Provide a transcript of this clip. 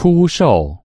出售。